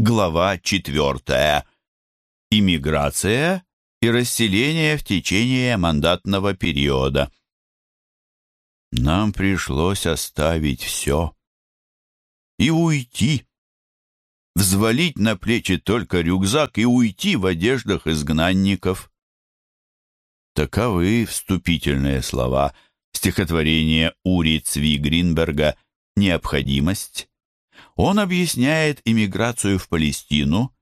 Глава 4. Иммиграция и расселение в течение мандатного периода. Нам пришлось оставить все и уйти. Взвалить на плечи только рюкзак и уйти в одеждах изгнанников. Таковы вступительные слова стихотворения Ури Цви Гринберга «Необходимость». Он объясняет иммиграцию в Палестину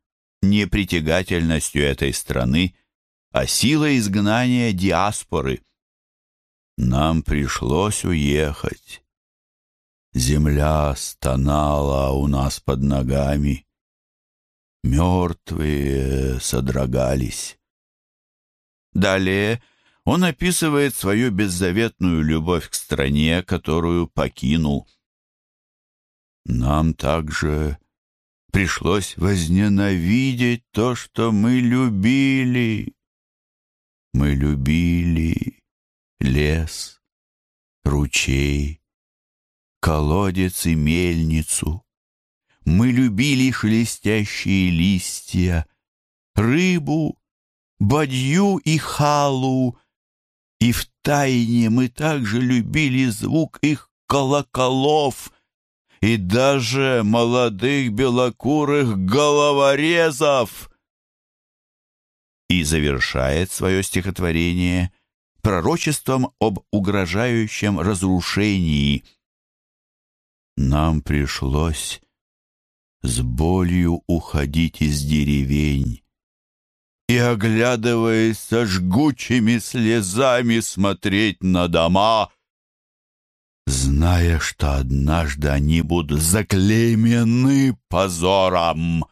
не притягательностью этой страны, а силой изгнания диаспоры. Нам пришлось уехать. Земля стонала у нас под ногами. Мертвые содрогались. Далее он описывает свою беззаветную любовь к стране, которую покинул. Нам также пришлось возненавидеть то, что мы любили. Мы любили лес, ручей, колодец и мельницу. Мы любили шелестящие листья, рыбу, бадью и халу, и в тайне мы также любили звук их колоколов — и даже молодых белокурых головорезов. И завершает свое стихотворение пророчеством об угрожающем разрушении. Нам пришлось с болью уходить из деревень и, оглядываясь со жгучими слезами, смотреть на дома, зная, что однажды они будут заклеймены позором.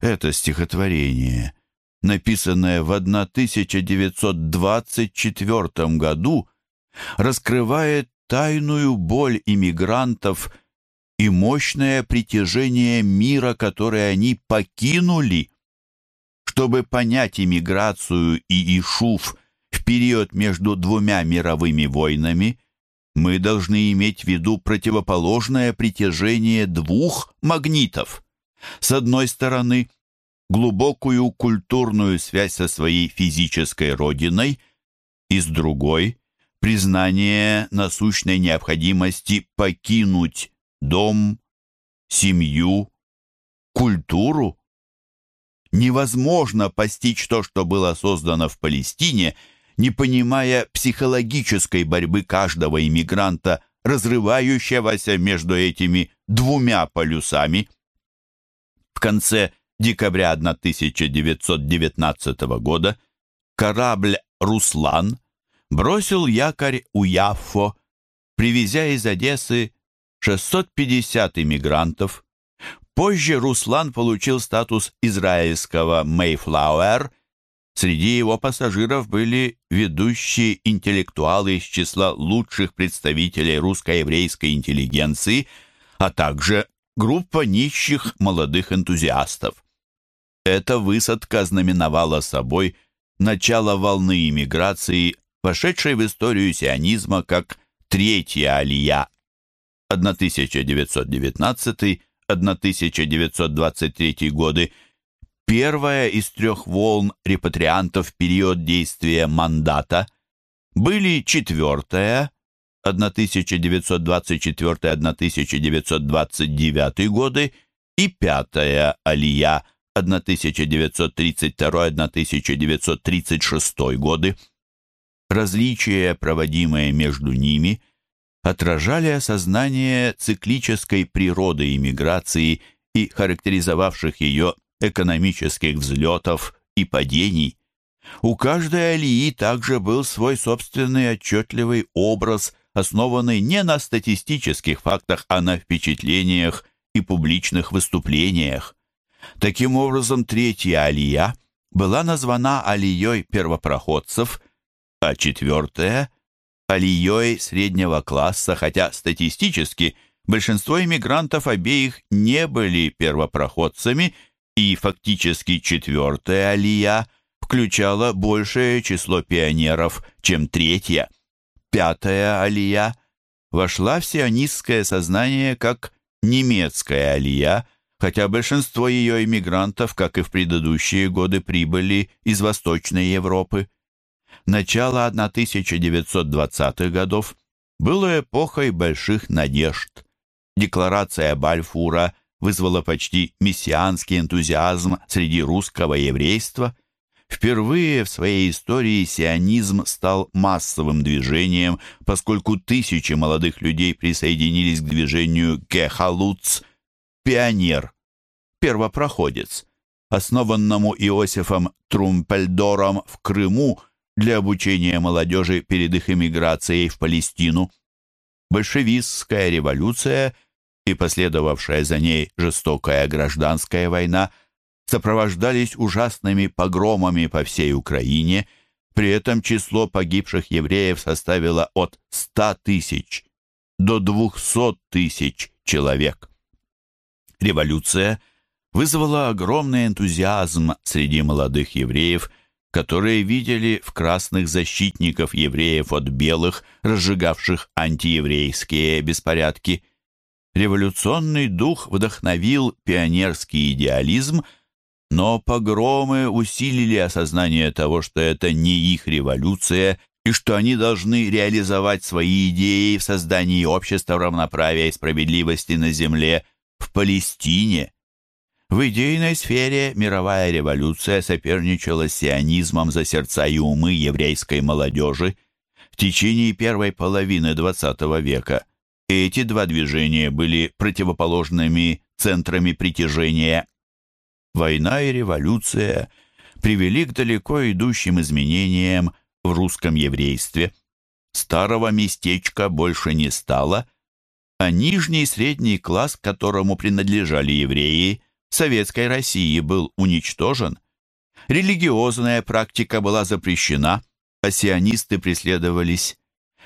Это стихотворение, написанное в 1924 году, раскрывает тайную боль иммигрантов и мощное притяжение мира, который они покинули. Чтобы понять иммиграцию и Ишуф в период между двумя мировыми войнами, мы должны иметь в виду противоположное притяжение двух магнитов. С одной стороны, глубокую культурную связь со своей физической родиной, и с другой – признание насущной необходимости покинуть дом, семью, культуру. Невозможно постичь то, что было создано в Палестине – не понимая психологической борьбы каждого иммигранта, разрывающегося между этими двумя полюсами. В конце декабря 1919 года корабль «Руслан» бросил якорь у Яффо, привезя из Одессы 650 иммигрантов. Позже Руслан получил статус израильского «Мейфлауэр» Среди его пассажиров были ведущие интеллектуалы из числа лучших представителей русско-еврейской интеллигенции, а также группа нищих молодых энтузиастов. Эта высадка знаменовала собой начало волны иммиграции, вошедшей в историю сионизма как Третья Алия 1919-1923 годы – Первая из трех волн репатриантов в период действия мандата были четвертая 1924-1929 годы и пятая алия 1932-1936 годы. Различия, проводимые между ними, отражали осознание циклической природы иммиграции и характеризовавших ее экономических взлетов и падений. У каждой алии также был свой собственный отчетливый образ, основанный не на статистических фактах, а на впечатлениях и публичных выступлениях. Таким образом, третья алия была названа алией первопроходцев, а четвертая – алией среднего класса, хотя статистически большинство иммигрантов обеих не были первопроходцами – и фактически четвертая алия включала большее число пионеров, чем третья. Пятая алия вошла в сионистское сознание как немецкая алия, хотя большинство ее иммигрантов, как и в предыдущие годы, прибыли из Восточной Европы. Начало 1920-х годов было эпохой больших надежд. Декларация Бальфура вызвала почти мессианский энтузиазм среди русского еврейства. Впервые в своей истории сионизм стал массовым движением, поскольку тысячи молодых людей присоединились к движению Гехалуц, пионер, первопроходец, основанному Иосифом Трумпельдором в Крыму для обучения молодежи перед их эмиграцией в Палестину. Большевистская революция и последовавшая за ней жестокая гражданская война сопровождались ужасными погромами по всей Украине, при этом число погибших евреев составило от 100 тысяч до 200 тысяч человек. Революция вызвала огромный энтузиазм среди молодых евреев – которые видели в красных защитников евреев от белых, разжигавших антиеврейские беспорядки. Революционный дух вдохновил пионерский идеализм, но погромы усилили осознание того, что это не их революция и что они должны реализовать свои идеи в создании общества равноправия и справедливости на земле в Палестине. В идейной сфере мировая революция соперничала с сионизмом за сердца и умы еврейской молодежи. В течение первой половины XX века эти два движения были противоположными центрами притяжения. Война и революция привели к далеко идущим изменениям в русском еврействе. Старого местечка больше не стало, а нижний и средний класс, которому принадлежали евреи, Советской России был уничтожен. Религиозная практика была запрещена, а сионисты преследовались.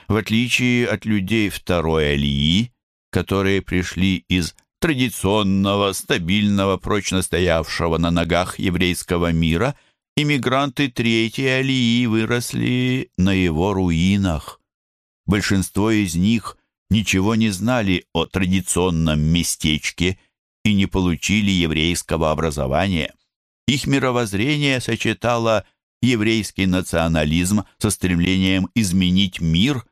В отличие от людей второй алии, которые пришли из традиционного, стабильного, прочно стоявшего на ногах еврейского мира, иммигранты третьей алии выросли на его руинах. Большинство из них ничего не знали о традиционном местечке и не получили еврейского образования. Их мировоззрение сочетало еврейский национализм со стремлением изменить мир.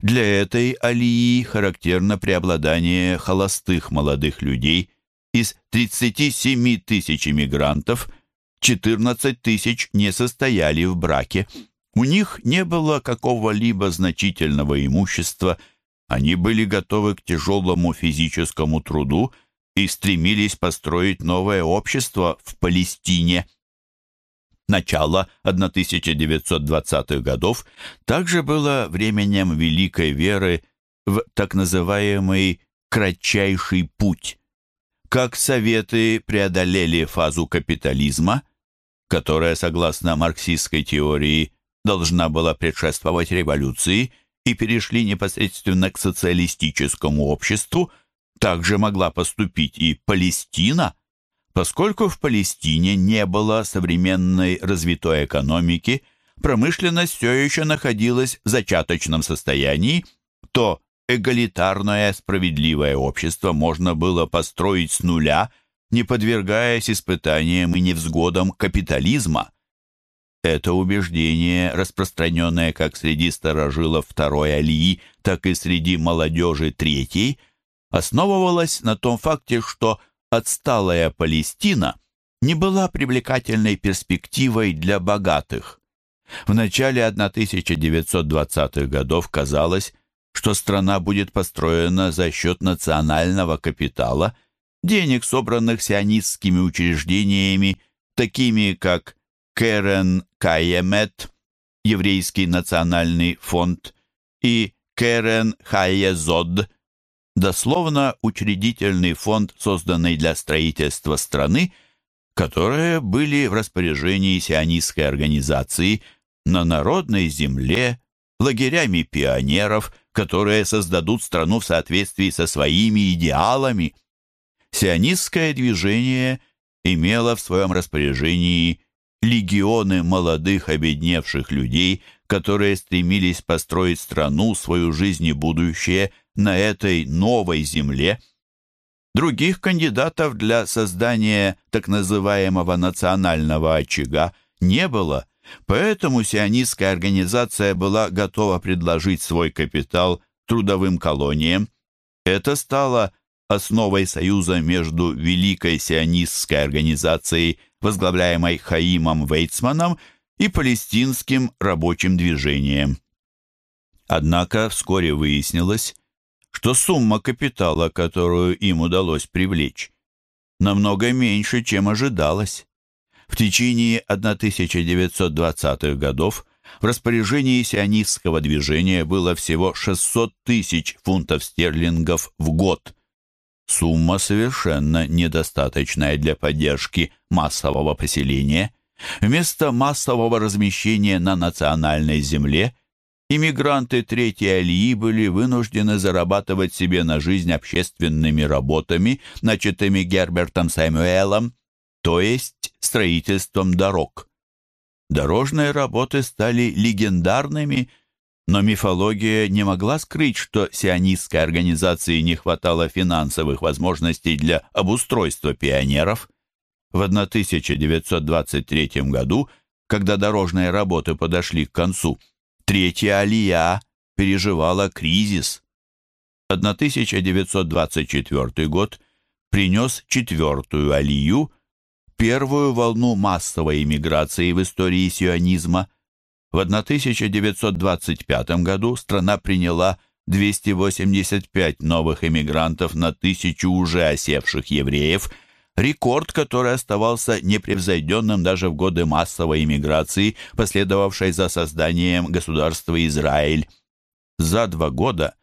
Для этой алии характерно преобладание холостых молодых людей. Из 37 тысяч иммигрантов 14 тысяч не состояли в браке. У них не было какого-либо значительного имущества, они были готовы к тяжелому физическому труду – и стремились построить новое общество в Палестине. Начало 1920-х годов также было временем великой веры в так называемый «кратчайший путь». Как Советы преодолели фазу капитализма, которая, согласно марксистской теории, должна была предшествовать революции, и перешли непосредственно к социалистическому обществу – также могла поступить и Палестина, поскольку в Палестине не было современной развитой экономики, промышленность все еще находилась в зачаточном состоянии, то эгалитарное справедливое общество можно было построить с нуля, не подвергаясь испытаниям и невзгодам капитализма. Это убеждение, распространенное как среди старожилов второй алии, так и среди молодежи третьей, основывалась на том факте, что отсталая Палестина не была привлекательной перспективой для богатых. В начале 1920-х годов казалось, что страна будет построена за счет национального капитала, денег, собранных сионистскими учреждениями, такими как Керен Каемет, Еврейский национальный фонд, и Керен Хайезод, дословно учредительный фонд, созданный для строительства страны, которые были в распоряжении сионистской организации на народной земле, лагерями пионеров, которые создадут страну в соответствии со своими идеалами. Сионистское движение имело в своем распоряжении легионы молодых обедневших людей, которые стремились построить страну, свою жизнь и будущее – на этой новой земле. Других кандидатов для создания так называемого национального очага не было, поэтому сионистская организация была готова предложить свой капитал трудовым колониям. Это стало основой союза между Великой сионистской организацией, возглавляемой Хаимом Вейцманом, и палестинским рабочим движением. Однако вскоре выяснилось, что сумма капитала, которую им удалось привлечь, намного меньше, чем ожидалось. В течение 1920-х годов в распоряжении сионистского движения было всего 600 тысяч фунтов стерлингов в год. Сумма совершенно недостаточная для поддержки массового поселения. Вместо массового размещения на национальной земле – Иммигранты Третьей Алии были вынуждены зарабатывать себе на жизнь общественными работами, начатыми Гербертом Сэмюэлом, то есть строительством дорог. Дорожные работы стали легендарными, но мифология не могла скрыть, что сионистской организации не хватало финансовых возможностей для обустройства пионеров. В 1923 году, когда дорожные работы подошли к концу, Третья алия переживала кризис. 1924 год принес четвертую алию, первую волну массовой иммиграции в истории сионизма. В 1925 году страна приняла 285 новых иммигрантов на тысячу уже осевших евреев – рекорд, который оставался непревзойденным даже в годы массовой иммиграции, последовавшей за созданием государства Израиль. За два года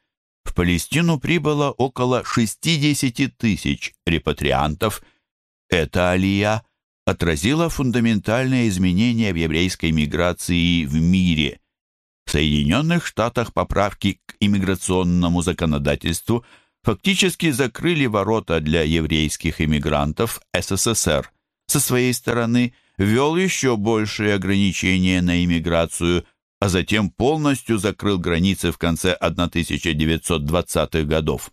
в Палестину прибыло около 60 тысяч репатриантов. Эта алия отразила фундаментальные изменения в еврейской миграции в мире. В Соединенных Штатах поправки к иммиграционному законодательству – фактически закрыли ворота для еврейских иммигрантов СССР. Со своей стороны ввел еще большие ограничения на иммиграцию, а затем полностью закрыл границы в конце 1920-х годов.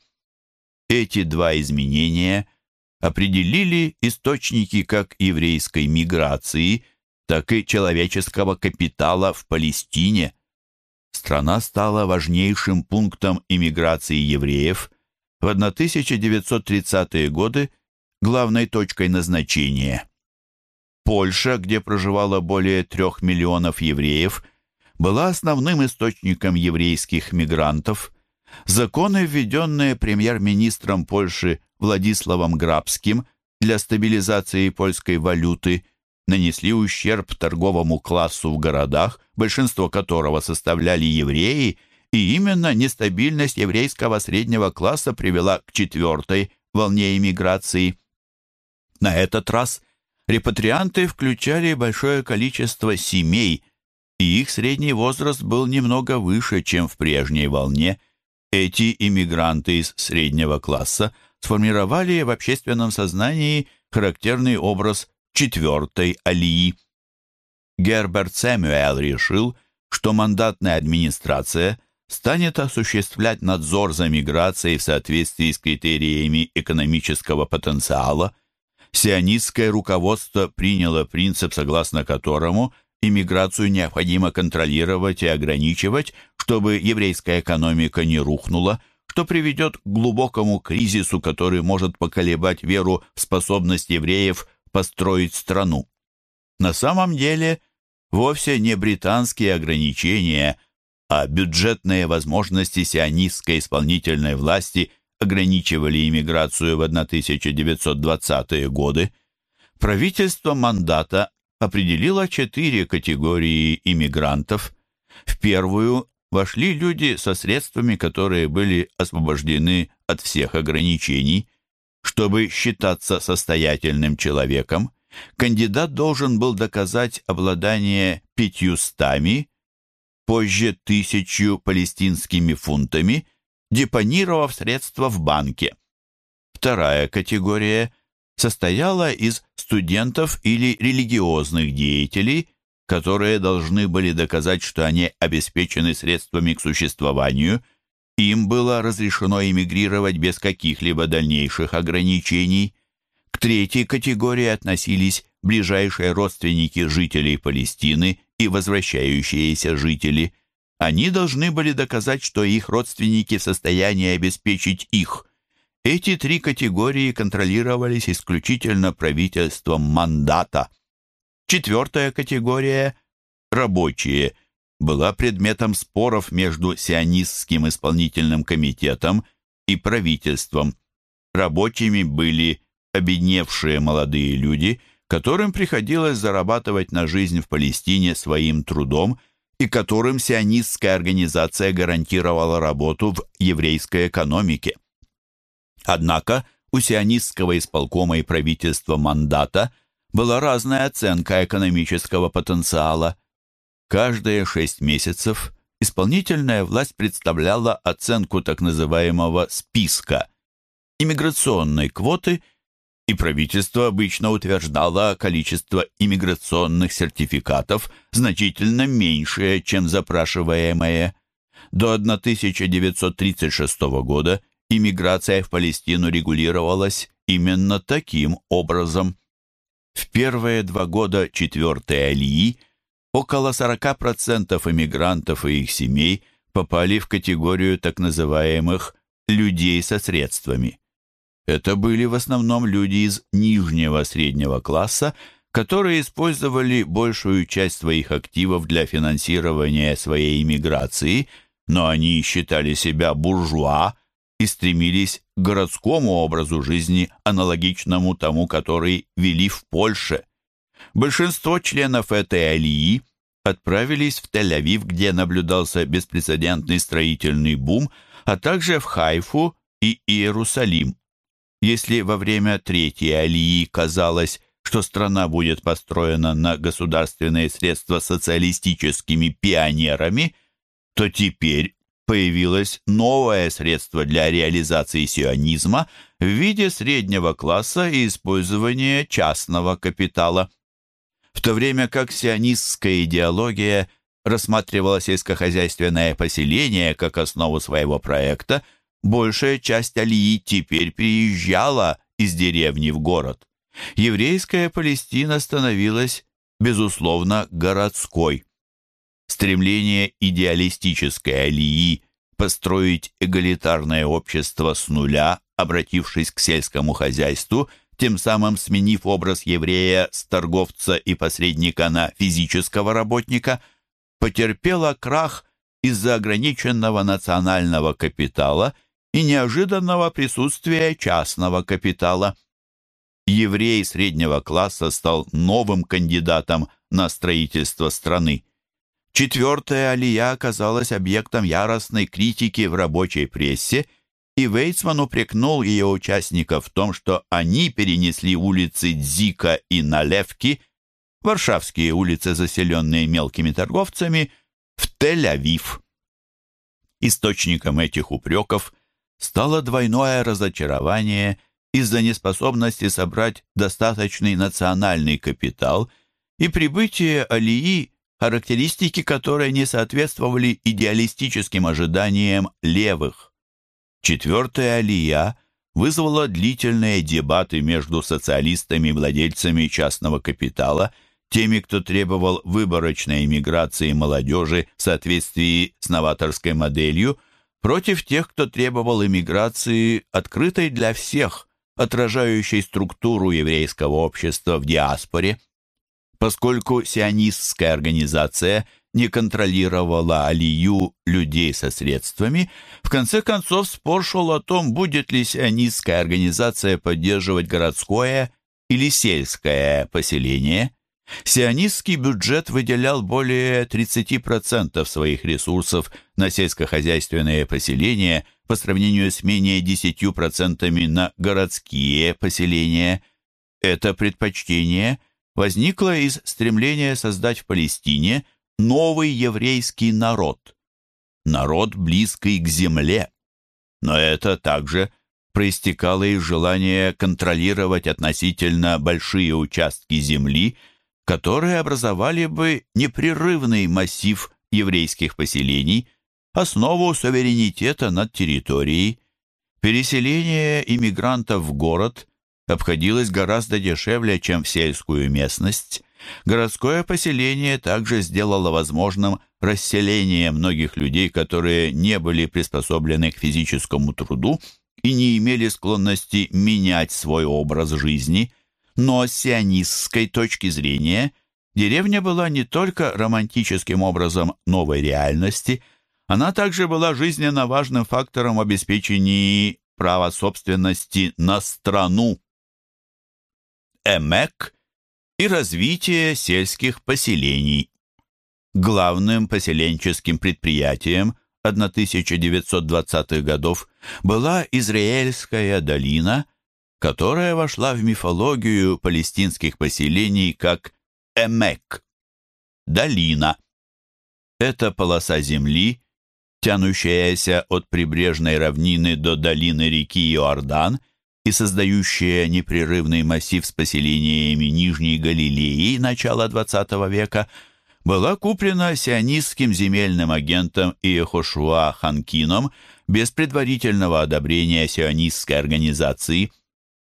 Эти два изменения определили источники как еврейской миграции, так и человеческого капитала в Палестине. Страна стала важнейшим пунктом иммиграции евреев – в 1930-е годы главной точкой назначения. Польша, где проживало более трех миллионов евреев, была основным источником еврейских мигрантов. Законы, введенные премьер-министром Польши Владиславом Грабским для стабилизации польской валюты, нанесли ущерб торговому классу в городах, большинство которого составляли евреи – и именно нестабильность еврейского среднего класса привела к четвертой волне иммиграции. На этот раз репатрианты включали большое количество семей, и их средний возраст был немного выше, чем в прежней волне. Эти иммигранты из среднего класса сформировали в общественном сознании характерный образ четвертой алии. Герберт Сэмюэл решил, что мандатная администрация – станет осуществлять надзор за миграцией в соответствии с критериями экономического потенциала. Сионистское руководство приняло принцип, согласно которому иммиграцию необходимо контролировать и ограничивать, чтобы еврейская экономика не рухнула, что приведет к глубокому кризису, который может поколебать веру в способность евреев построить страну. На самом деле, вовсе не британские ограничения – а бюджетные возможности сионистской исполнительной власти ограничивали иммиграцию в 1920-е годы, правительство мандата определило четыре категории иммигрантов. В первую вошли люди со средствами, которые были освобождены от всех ограничений. Чтобы считаться состоятельным человеком, кандидат должен был доказать обладание пятьюстами позже тысячу палестинскими фунтами, депонировав средства в банке. Вторая категория состояла из студентов или религиозных деятелей, которые должны были доказать, что они обеспечены средствами к существованию, им было разрешено эмигрировать без каких-либо дальнейших ограничений. К третьей категории относились ближайшие родственники жителей Палестины и возвращающиеся жители. Они должны были доказать, что их родственники в состоянии обеспечить их. Эти три категории контролировались исключительно правительством мандата. Четвертая категория – рабочие – была предметом споров между сионистским исполнительным комитетом и правительством. Рабочими были обедневшие молодые люди – которым приходилось зарабатывать на жизнь в Палестине своим трудом и которым сионистская организация гарантировала работу в еврейской экономике. Однако у сионистского исполкома и правительства мандата была разная оценка экономического потенциала. Каждые шесть месяцев исполнительная власть представляла оценку так называемого «списка» иммиграционной квоты и правительство обычно утверждало количество иммиграционных сертификатов значительно меньшее, чем запрашиваемое. До 1936 года иммиграция в Палестину регулировалась именно таким образом. В первые два года четвертой алии около 40% иммигрантов и их семей попали в категорию так называемых «людей со средствами». Это были в основном люди из нижнего среднего класса, которые использовали большую часть своих активов для финансирования своей иммиграции, но они считали себя буржуа и стремились к городскому образу жизни, аналогичному тому, который вели в Польше. Большинство членов этой алии отправились в Тель-Авив, где наблюдался беспрецедентный строительный бум, а также в Хайфу и Иерусалим. Если во время Третьей Алии казалось, что страна будет построена на государственные средства социалистическими пионерами, то теперь появилось новое средство для реализации сионизма в виде среднего класса и использования частного капитала. В то время как сионистская идеология рассматривала сельскохозяйственное поселение как основу своего проекта, Большая часть Алии теперь переезжала из деревни в город. Еврейская Палестина становилась, безусловно, городской. Стремление идеалистической Алии построить эгалитарное общество с нуля, обратившись к сельскому хозяйству, тем самым сменив образ еврея с торговца и посредника на физического работника, потерпело крах из-за ограниченного национального капитала – и неожиданного присутствия частного капитала. Еврей среднего класса стал новым кандидатом на строительство страны. Четвертая алия оказалась объектом яростной критики в рабочей прессе, и Вейцман упрекнул ее участников в том, что они перенесли улицы Дзика и Налевки, варшавские улицы, заселенные мелкими торговцами, в Тель-Авив. Источником этих упреков стало двойное разочарование из-за неспособности собрать достаточный национальный капитал и прибытие Алии, характеристики которой не соответствовали идеалистическим ожиданиям левых. Четвертая Алия вызвала длительные дебаты между социалистами и владельцами частного капитала, теми, кто требовал выборочной иммиграции молодежи в соответствии с новаторской моделью – против тех, кто требовал иммиграции, открытой для всех, отражающей структуру еврейского общества в диаспоре. Поскольку сионистская организация не контролировала алию людей со средствами, в конце концов спор шел о том, будет ли сионистская организация поддерживать городское или сельское поселение – Сионистский бюджет выделял более 30% своих ресурсов на сельскохозяйственные поселения по сравнению с менее 10% на городские поселения. Это предпочтение возникло из стремления создать в Палестине новый еврейский народ. Народ, близкий к земле. Но это также проистекало из желания контролировать относительно большие участки земли – которые образовали бы непрерывный массив еврейских поселений, основу суверенитета над территорией. Переселение иммигрантов в город обходилось гораздо дешевле, чем в сельскую местность. Городское поселение также сделало возможным расселение многих людей, которые не были приспособлены к физическому труду и не имели склонности менять свой образ жизни. Но с сионистской точки зрения деревня была не только романтическим образом новой реальности, она также была жизненно важным фактором обеспечения права собственности на страну. Эмек и развитие сельских поселений. Главным поселенческим предприятием 1920-х годов была Израильская долина, которая вошла в мифологию палестинских поселений как Эмек – долина. Это полоса земли, тянущаяся от прибрежной равнины до долины реки Иордан – и создающая непрерывный массив с поселениями Нижней Галилеи начала XX века, была куплена сионистским земельным агентом Иехошуа Ханкином без предварительного одобрения сионистской организации.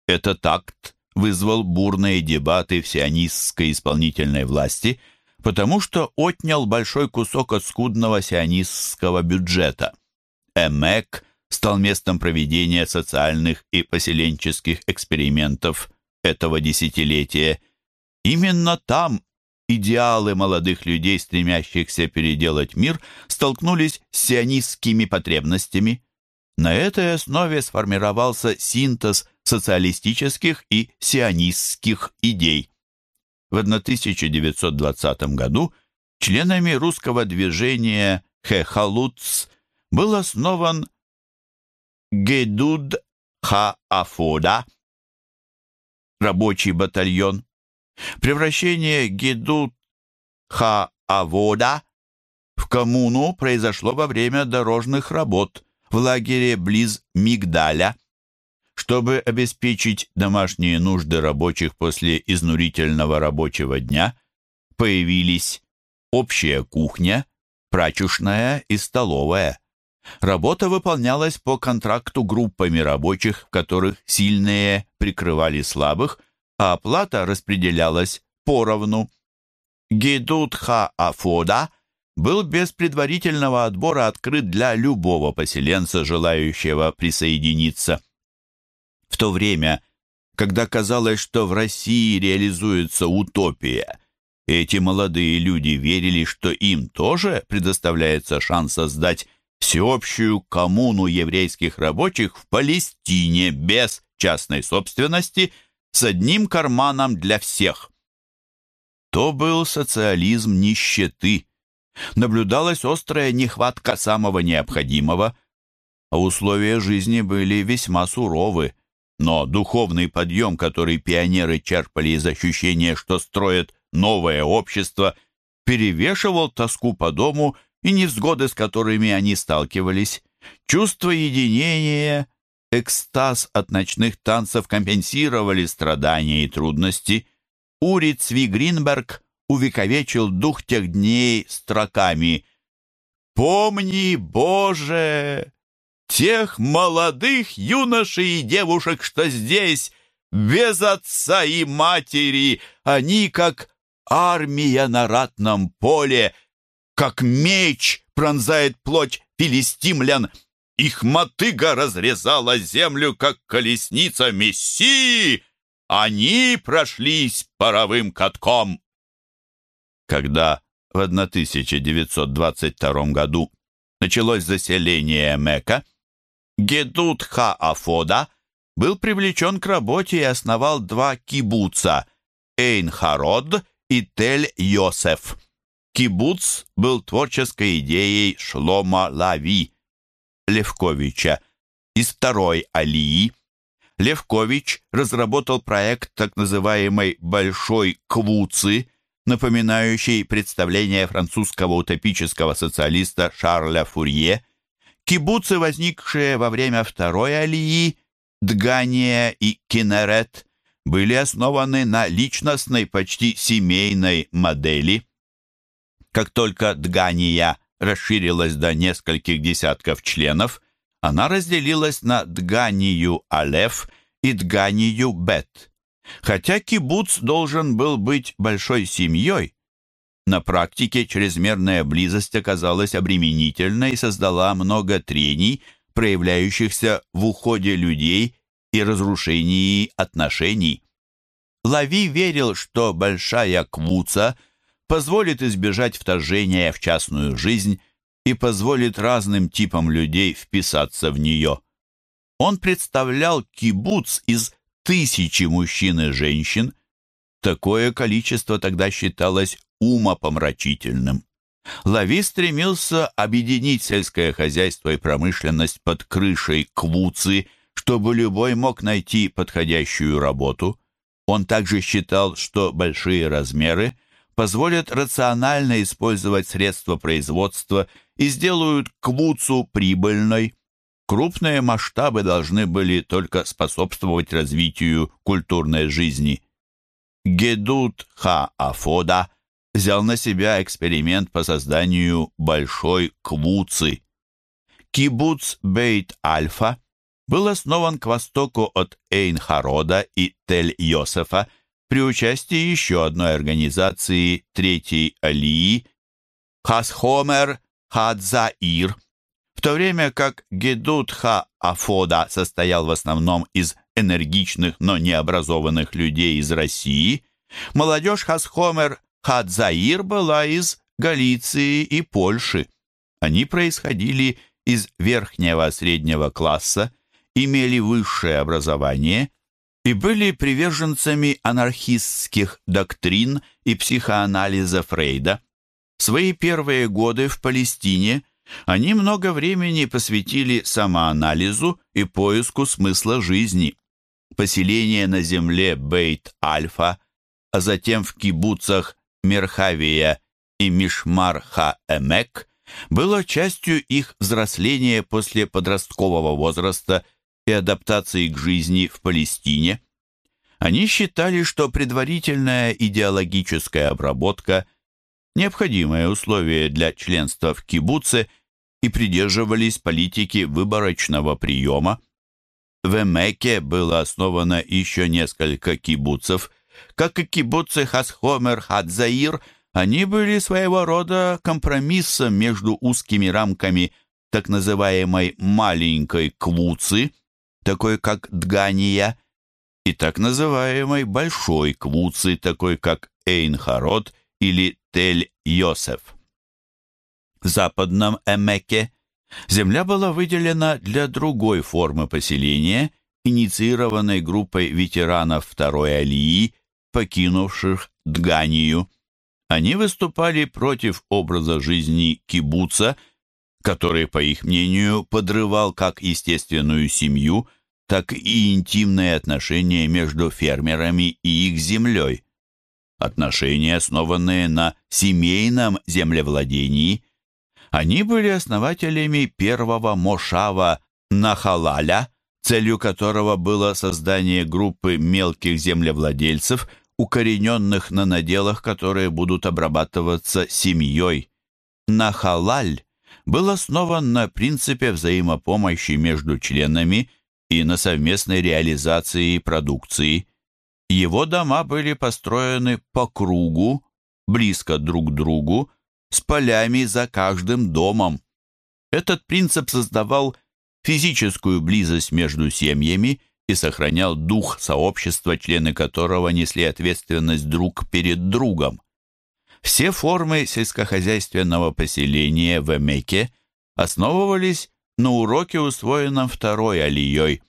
Этот акт вызвал бурные дебаты в сионистской исполнительной власти, потому что отнял большой кусок от скудного сионистского бюджета. Эмек – стал местом проведения социальных и поселенческих экспериментов этого десятилетия. Именно там идеалы молодых людей, стремящихся переделать мир, столкнулись с сионистскими потребностями. На этой основе сформировался синтез социалистических и сионистских идей. В 1920 году членами русского движения Хехалуц был основан Гедуд Ха-Афода, рабочий батальон. Превращение Гедуд Ха-Авода в коммуну произошло во время дорожных работ в лагере близ Мигдаля. Чтобы обеспечить домашние нужды рабочих после изнурительного рабочего дня, появились общая кухня, прачечная и столовая. Работа выполнялась по контракту группами рабочих, в которых сильные прикрывали слабых, а оплата распределялась поровну. Гидутха Афода был без предварительного отбора открыт для любого поселенца, желающего присоединиться. В то время, когда казалось, что в России реализуется утопия, эти молодые люди верили, что им тоже предоставляется шанс создать всеобщую коммуну еврейских рабочих в Палестине без частной собственности с одним карманом для всех. То был социализм нищеты. Наблюдалась острая нехватка самого необходимого, а условия жизни были весьма суровы. Но духовный подъем, который пионеры черпали из ощущения, что строят новое общество, перевешивал тоску по дому и невзгоды, с которыми они сталкивались. Чувство единения, экстаз от ночных танцев компенсировали страдания и трудности. Ури Цви Гринберг увековечил дух тех дней строками «Помни, Боже, тех молодых юношей и девушек, что здесь, без отца и матери, они как армия на ратном поле, как меч пронзает плоть филистимлян. Их мотыга разрезала землю, как колесница Мессии. Они прошлись паровым катком. Когда в 1922 году началось заселение Мека, Гедут Ха-Афода был привлечен к работе и основал два кибуца – Эйн-Харод и Тель-Йосеф. Кибуц был творческой идеей Шлома Лави Левковича из второй алии. Левкович разработал проект так называемой «большой квуцы», напоминающий представление французского утопического социалиста Шарля Фурье. Кибуцы, возникшие во время второй алии, Дгания и Кинерет, были основаны на личностной, почти семейной модели – как только Дгания расширилась до нескольких десятков членов, она разделилась на Дганию Алеф и Дганию Бет. Хотя кибуц должен был быть большой семьей, на практике чрезмерная близость оказалась обременительной и создала много трений, проявляющихся в уходе людей и разрушении отношений. Лави верил, что большая квуца позволит избежать вторжения в частную жизнь и позволит разным типам людей вписаться в нее. Он представлял кибуц из тысячи мужчин и женщин. Такое количество тогда считалось умопомрачительным. Лави стремился объединить сельское хозяйство и промышленность под крышей квуцы, чтобы любой мог найти подходящую работу. Он также считал, что большие размеры позволят рационально использовать средства производства и сделают квуцу прибыльной. Крупные масштабы должны были только способствовать развитию культурной жизни. Гедут Ха-Афода взял на себя эксперимент по созданию большой квуцы. Кибуц Бейт-Альфа был основан к востоку от Эйн-Харода и Тель-Йосефа при участии еще одной организации Третьей Алии Хасхомер Хадзаир, то время как Гедут Ха-Афода состоял в основном из энергичных, но необразованных людей из России, молодежь Хасхомер Хадзаир была из Галиции и Польши. Они происходили из верхнего среднего класса, имели высшее образование и были приверженцами анархистских доктрин и психоанализа Фрейда. Свои первые годы в Палестине они много времени посвятили самоанализу и поиску смысла жизни. Поселение на земле Бейт-Альфа, а затем в кибуцах Мерхавия и Мишмар-Ха-Эмек было частью их взросления после подросткового возраста и адаптации к жизни в Палестине. Они считали, что предварительная идеологическая обработка – необходимое условие для членства в кибуце и придерживались политики выборочного приема. В Эмеке было основано еще несколько кибуцев – как и кибуцы Хасхомер Хадзаир, они были своего рода компромиссом между узкими рамками так называемой «маленькой квуцы», такой как Дгания, и так называемой «большой квуцы», такой как Эйнхарот или Тель-Йосеф. В западном Эмеке земля была выделена для другой формы поселения, инициированной группой ветеранов Второй Алии покинувших Дганию. Они выступали против образа жизни кибуца, который, по их мнению, подрывал как естественную семью, так и интимные отношения между фермерами и их землей. Отношения, основанные на семейном землевладении. Они были основателями первого мошава Нахалаля, целью которого было создание группы мелких землевладельцев – укорененных на наделах, которые будут обрабатываться семьей. Нахалаль был основан на принципе взаимопомощи между членами и на совместной реализации продукции. Его дома были построены по кругу, близко друг к другу, с полями за каждым домом. Этот принцип создавал физическую близость между семьями и сохранял дух сообщества, члены которого несли ответственность друг перед другом. Все формы сельскохозяйственного поселения в Эмеке основывались на уроке, усвоенном второй алией.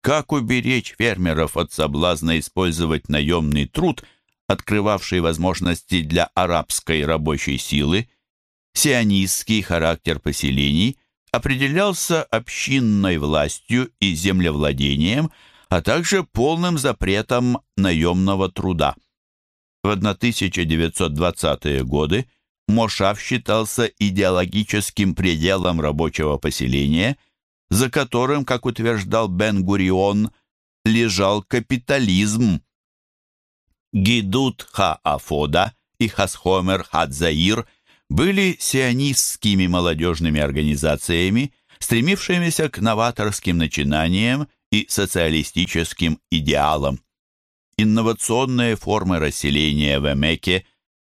Как уберечь фермеров от соблазна использовать наемный труд, открывавший возможности для арабской рабочей силы, сионистский характер поселений – определялся общинной властью и землевладением, а также полным запретом наемного труда. В 1920-е годы Мошав считался идеологическим пределом рабочего поселения, за которым, как утверждал Бен-Гурион, лежал капитализм. Гидут Ха-Афода и Хасхомер Хадзаир были сионистскими молодежными организациями, стремившимися к новаторским начинаниям и социалистическим идеалам. Инновационные формы расселения в Эмеке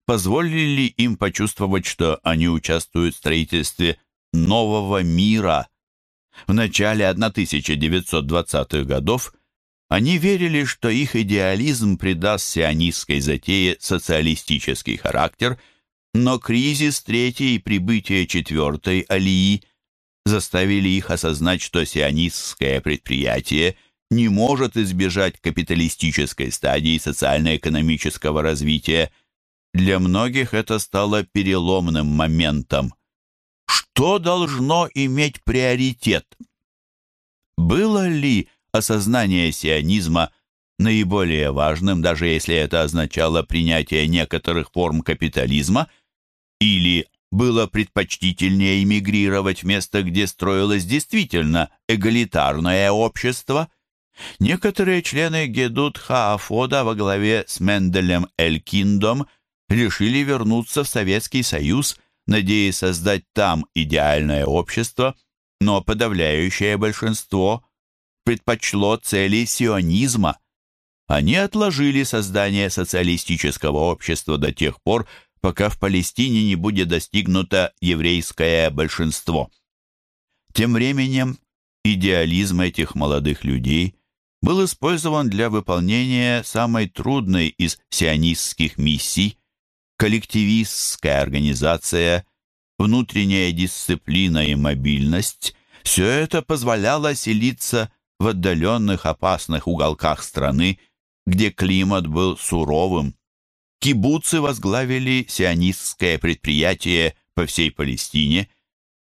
позволили им почувствовать, что они участвуют в строительстве нового мира. В начале 1920-х годов они верили, что их идеализм придаст сионистской затее социалистический характер, но кризис третьей и прибытие четвертой алии заставили их осознать, что сионистское предприятие не может избежать капиталистической стадии социально-экономического развития. Для многих это стало переломным моментом. Что должно иметь приоритет? Было ли осознание сионизма наиболее важным, даже если это означало принятие некоторых форм капитализма, или было предпочтительнее эмигрировать в место, где строилось действительно эгалитарное общество. Некоторые члены Гедут Хаафода во главе с Менделем Элькиндом решили вернуться в Советский Союз, надеясь создать там идеальное общество, но подавляющее большинство предпочло цели сионизма. Они отложили создание социалистического общества до тех пор, пока в Палестине не будет достигнуто еврейское большинство. Тем временем идеализм этих молодых людей был использован для выполнения самой трудной из сионистских миссий – коллективистская организация, внутренняя дисциплина и мобильность – все это позволяло селиться в отдаленных опасных уголках страны, где климат был суровым. Кибуцы возглавили сионистское предприятие по всей Палестине.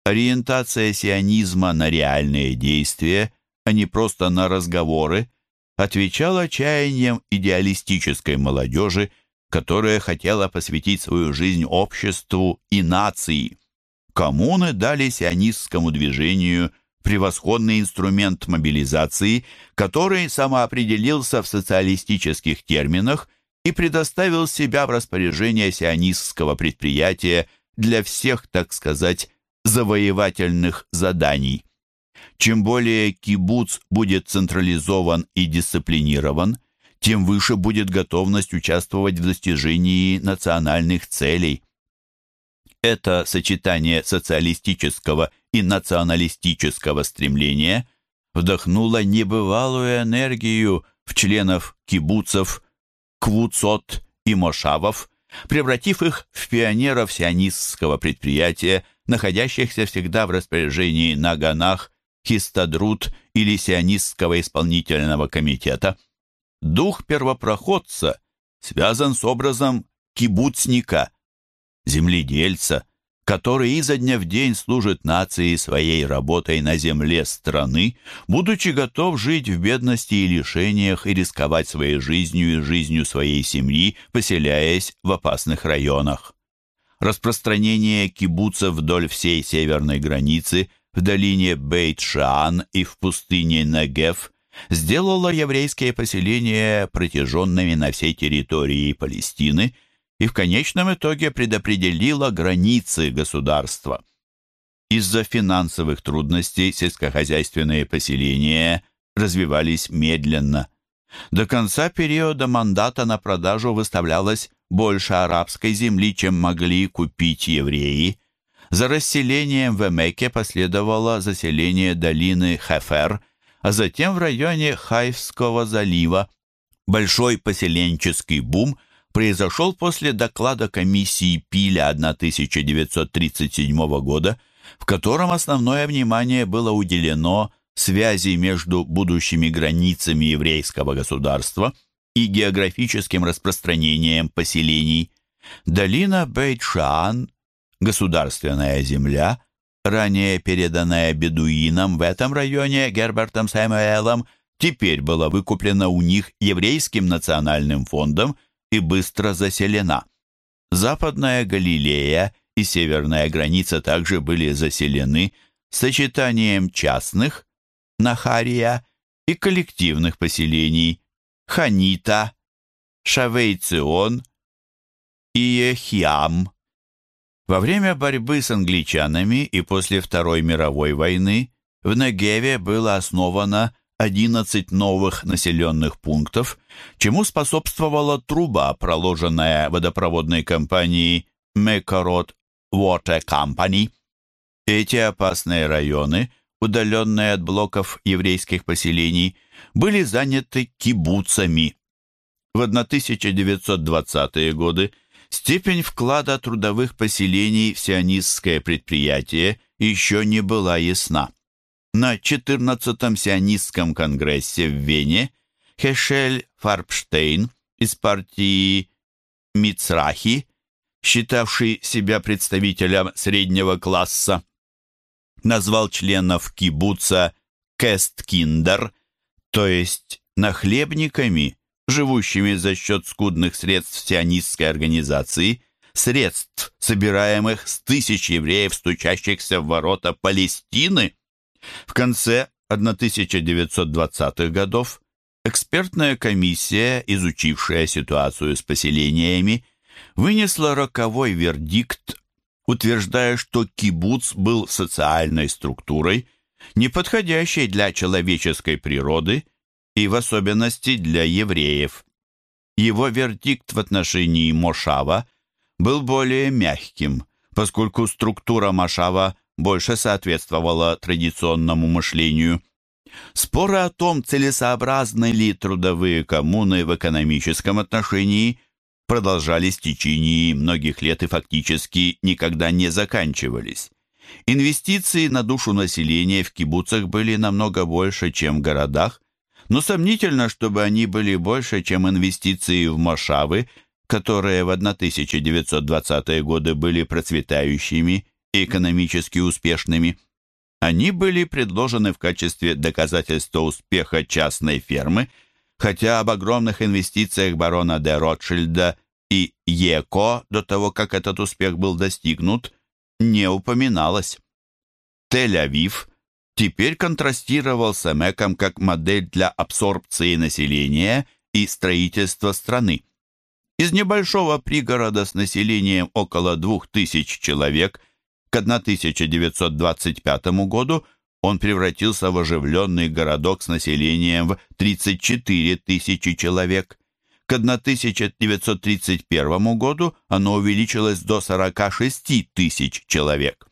Ориентация сионизма на реальные действия, а не просто на разговоры, отвечала чаяниям идеалистической молодежи, которая хотела посвятить свою жизнь обществу и нации. Коммуны дали сионистскому движению превосходный инструмент мобилизации, который самоопределился в социалистических терминах и предоставил себя в распоряжение сионистского предприятия для всех, так сказать, завоевательных заданий. Чем более кибуц будет централизован и дисциплинирован, тем выше будет готовность участвовать в достижении национальных целей. Это сочетание социалистического и националистического стремления вдохнуло небывалую энергию в членов кибуцев квуцот и мошавов, превратив их в пионеров сионистского предприятия, находящихся всегда в распоряжении Наганах, Хистадрут или сионистского исполнительного комитета. Дух первопроходца связан с образом кибуцника, земледельца, который изо дня в день служит нации своей работой на земле страны, будучи готов жить в бедности и лишениях и рисковать своей жизнью и жизнью своей семьи, поселяясь в опасных районах. Распространение кибуцев вдоль всей северной границы в долине Бейт-Шаан и в пустыне Негев сделало еврейские поселения протяженными на всей территории Палестины – и в конечном итоге предопределила границы государства. Из-за финансовых трудностей сельскохозяйственные поселения развивались медленно. До конца периода мандата на продажу выставлялось больше арабской земли, чем могли купить евреи. За расселением в Эмеке последовало заселение долины Хефер, а затем в районе Хайфского залива. Большой поселенческий бум – произошел после доклада комиссии Пиля 1937 года, в котором основное внимание было уделено связи между будущими границами еврейского государства и географическим распространением поселений. Долина Бейт-Шаан, государственная земля, ранее переданная бедуинам в этом районе Гербертом Сэмюэлом, теперь была выкуплена у них еврейским национальным фондом – и быстро заселена. Западная Галилея и северная граница также были заселены сочетанием частных, Нахария, и коллективных поселений Ханита, Шавейцион, Иехиам. Во время борьбы с англичанами и после Второй мировой войны в Негеве было основано 11 новых населенных пунктов, чему способствовала труба, проложенная водопроводной компанией Мекород Water Company. Эти опасные районы, удаленные от блоков еврейских поселений, были заняты кибуцами. В 1920-е годы степень вклада трудовых поселений в сионистское предприятие еще не была ясна. На 14-м сионистском конгрессе в Вене Хешель Фарбштейн из партии Мицрахи, считавший себя представителем среднего класса, назвал членов кибуца Кесткиндер, то есть нахлебниками, живущими за счет скудных средств сионистской организации, средств, собираемых с тысяч евреев, стучащихся в ворота Палестины. В конце 1920-х годов экспертная комиссия, изучившая ситуацию с поселениями, вынесла роковой вердикт, утверждая, что кибуц был социальной структурой, неподходящей для человеческой природы и в особенности для евреев. Его вердикт в отношении Мошава был более мягким, поскольку структура Мошава больше соответствовала традиционному мышлению. Споры о том, целесообразны ли трудовые коммуны в экономическом отношении, продолжались в течение многих лет и фактически никогда не заканчивались. Инвестиции на душу населения в кибуцах были намного больше, чем в городах, но сомнительно, чтобы они были больше, чем инвестиции в Мошавы, которые в 1920-е годы были процветающими и экономически успешными. Они были предложены в качестве доказательства успеха частной фермы, хотя об огромных инвестициях барона де Ротшильда и ЕКО до того, как этот успех был достигнут, не упоминалось. Тель-Авив – теперь контрастировал с Эмеком как модель для абсорбции населения и строительства страны. Из небольшого пригорода с населением около 2000 человек к 1925 году он превратился в оживленный городок с населением в 34 тысячи человек. К 1931 году оно увеличилось до 46 тысяч человек.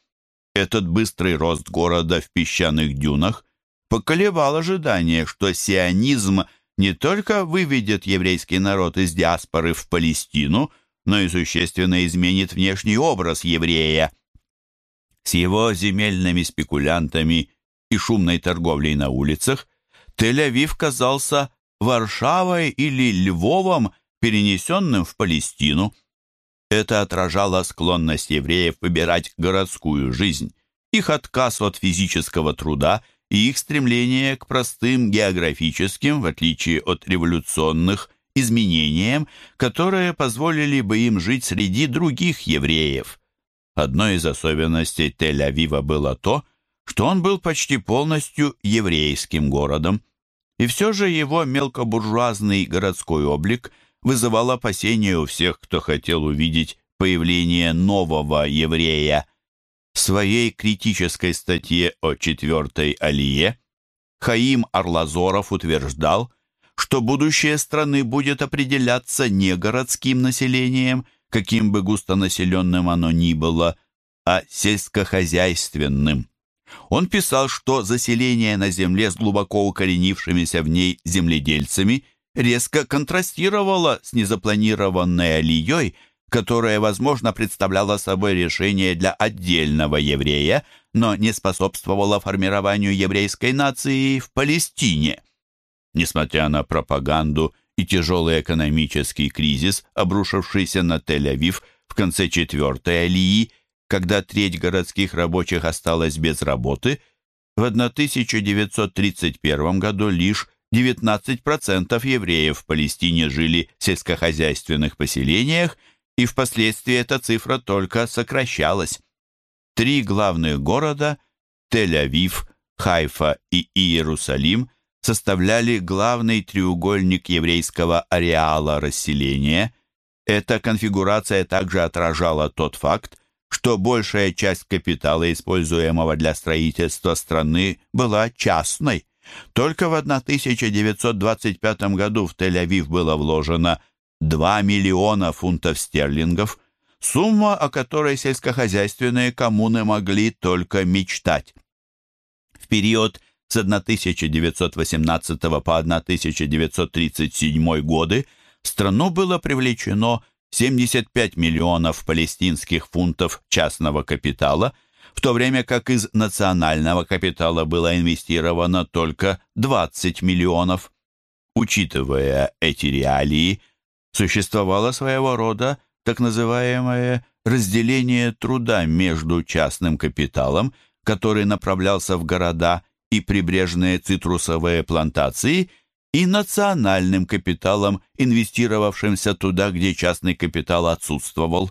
Этот быстрый рост города в песчаных дюнах поколебал ожидание, что сионизм не только выведет еврейский народ из диаспоры в Палестину, но и существенно изменит внешний образ еврея. С его земельными спекулянтами и шумной торговлей на улицах Тель-Авив казался Варшавой или Львовом, перенесенным в Палестину. Это отражало склонность евреев выбирать городскую жизнь, их отказ от физического труда и их стремление к простым географическим, в отличие от революционных, изменениям, которые позволили бы им жить среди других евреев. Одной из особенностей Тель-Авива было то, что он был почти полностью еврейским городом. И все же его мелкобуржуазный городской облик вызывал опасения у всех, кто хотел увидеть появление нового еврея. В своей критической статье о четвертой алие Хаим Арлазоров утверждал, что будущее страны будет определяться не городским населением, каким бы густонаселенным оно ни было, а сельскохозяйственным. Он писал, что заселение на земле с глубоко укоренившимися в ней земледельцами резко контрастировала с незапланированной алией, которая, возможно, представляла собой решение для отдельного еврея, но не способствовала формированию еврейской нации в Палестине. Несмотря на пропаганду и тяжелый экономический кризис, обрушившийся на Тель-Авив в конце четвертой алии, когда треть городских рабочих осталась без работы, в 1931 году лишь 19% евреев в Палестине жили в сельскохозяйственных поселениях, и впоследствии эта цифра только сокращалась. Три главных города – Тель-Авив, Хайфа и Иерусалим – составляли главный треугольник еврейского ареала расселения. Эта конфигурация также отражала тот факт, что большая часть капитала, используемого для строительства страны, была частной. Только в 1925 году в Тель-Авив было вложено 2 миллиона фунтов стерлингов, сумма, о которой сельскохозяйственные коммуны могли только мечтать. В период с 1918 по 1937 годы в страну было привлечено 75 миллионов палестинских фунтов частного капитала, в то время как из национального капитала было инвестировано только 20 миллионов. Учитывая эти реалии, существовало своего рода так называемое разделение труда между частным капиталом, который направлялся в города и прибрежные цитрусовые плантации, и национальным капиталом, инвестировавшимся туда, где частный капитал отсутствовал.